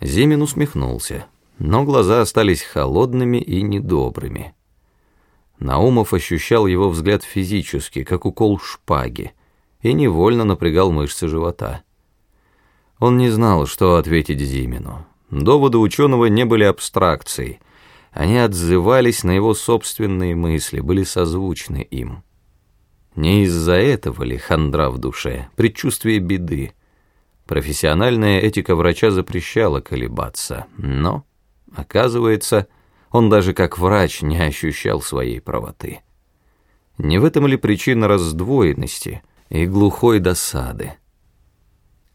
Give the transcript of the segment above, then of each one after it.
Зимин усмехнулся, но глаза остались холодными и недобрыми. Наумов ощущал его взгляд физически, как укол шпаги, и невольно напрягал мышцы живота. Он не знал, что ответить Зимину. Доводы ученого не были абстракцией, они отзывались на его собственные мысли, были созвучны им. Не из-за этого ли хандра в душе, предчувствие беды? Профессиональная этика врача запрещала колебаться, но, оказывается, он даже как врач не ощущал своей правоты. Не в этом ли причина раздвоенности и глухой досады?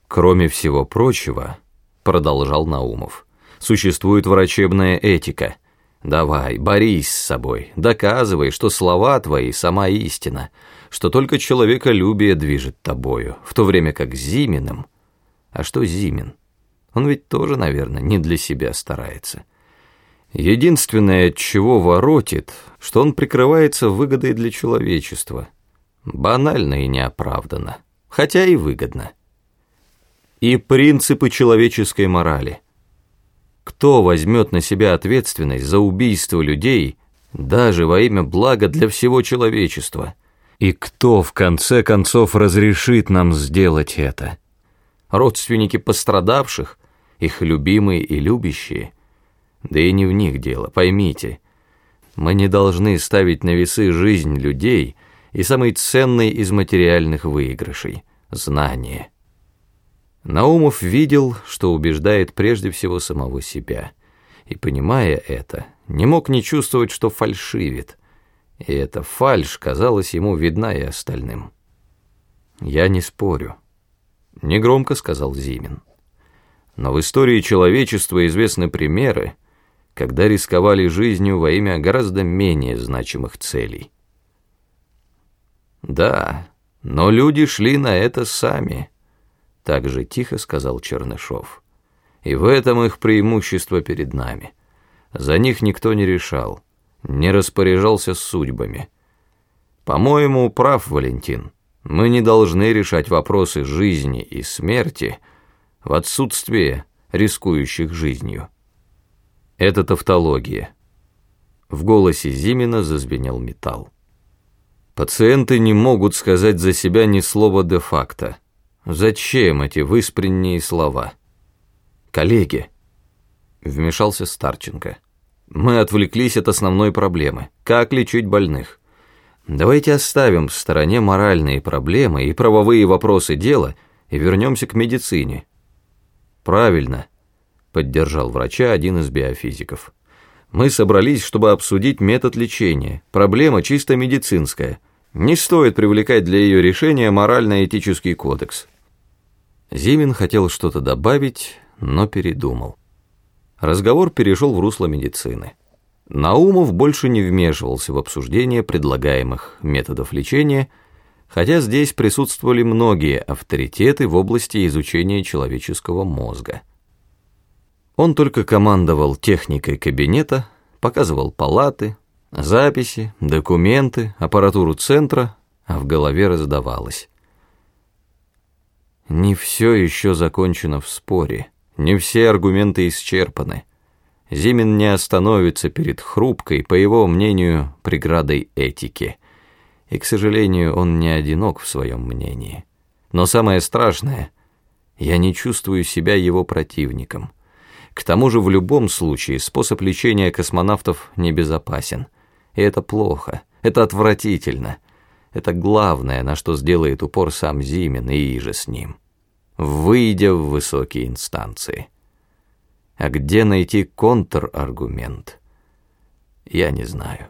Кроме всего прочего, продолжал Наумов, существует врачебная этика. Давай, борись с собой, доказывай, что слова твои — сама истина, что только человеколюбие движет тобою, в то время как Зиминым... А что Зимин? Он ведь тоже, наверное, не для себя старается. Единственное, чего воротит, что он прикрывается выгодой для человечества. Банально и неоправданно, хотя и выгодно. И принципы человеческой морали. Кто возьмет на себя ответственность за убийство людей, даже во имя блага для всего человечества? И кто, в конце концов, разрешит нам сделать это? Родственники пострадавших, их любимые и любящие – да и не в них дело, поймите. Мы не должны ставить на весы жизнь людей и самый ценный из материальных выигрышей — знание. Наумов видел, что убеждает прежде всего самого себя, и, понимая это, не мог не чувствовать, что фальшивит, и эта фальшь казалась ему видна и остальным. «Я не спорю», — негромко сказал Зимин. «Но в истории человечества известны примеры, когда рисковали жизнью во имя гораздо менее значимых целей. «Да, но люди шли на это сами», — так же тихо сказал Чернышов. «И в этом их преимущество перед нами. За них никто не решал, не распоряжался судьбами. По-моему, прав Валентин. Мы не должны решать вопросы жизни и смерти в отсутствие рискующих жизнью». Это тавтология. В голосе Зимина зазвенел металл. Пациенты не могут сказать за себя ни слова де-факто. Зачем эти выспренние слова? Коллеги, вмешался Старченко. Мы отвлеклись от основной проблемы. Как лечить больных? Давайте оставим в стороне моральные проблемы и правовые вопросы дела и вернемся к медицине. Правильно, поддержал врача один из биофизиков. Мы собрались, чтобы обсудить метод лечения. Проблема чисто медицинская. Не стоит привлекать для ее решения морально-этический кодекс. Зимин хотел что-то добавить, но передумал. Разговор перешел в русло медицины. Наумов больше не вмешивался в обсуждение предлагаемых методов лечения, хотя здесь присутствовали многие авторитеты в области изучения человеческого мозга. Он только командовал техникой кабинета, показывал палаты, записи, документы, аппаратуру центра, а в голове раздавалось. Не все еще закончено в споре, не все аргументы исчерпаны. Зимин не остановится перед хрупкой, по его мнению, преградой этики. И, к сожалению, он не одинок в своем мнении. Но самое страшное, я не чувствую себя его противником. К тому же в любом случае способ лечения космонавтов небезопасен. И это плохо, это отвратительно. Это главное, на что сделает упор сам Зимин и же с ним. Выйдя в высокие инстанции. А где найти контраргумент, я не знаю.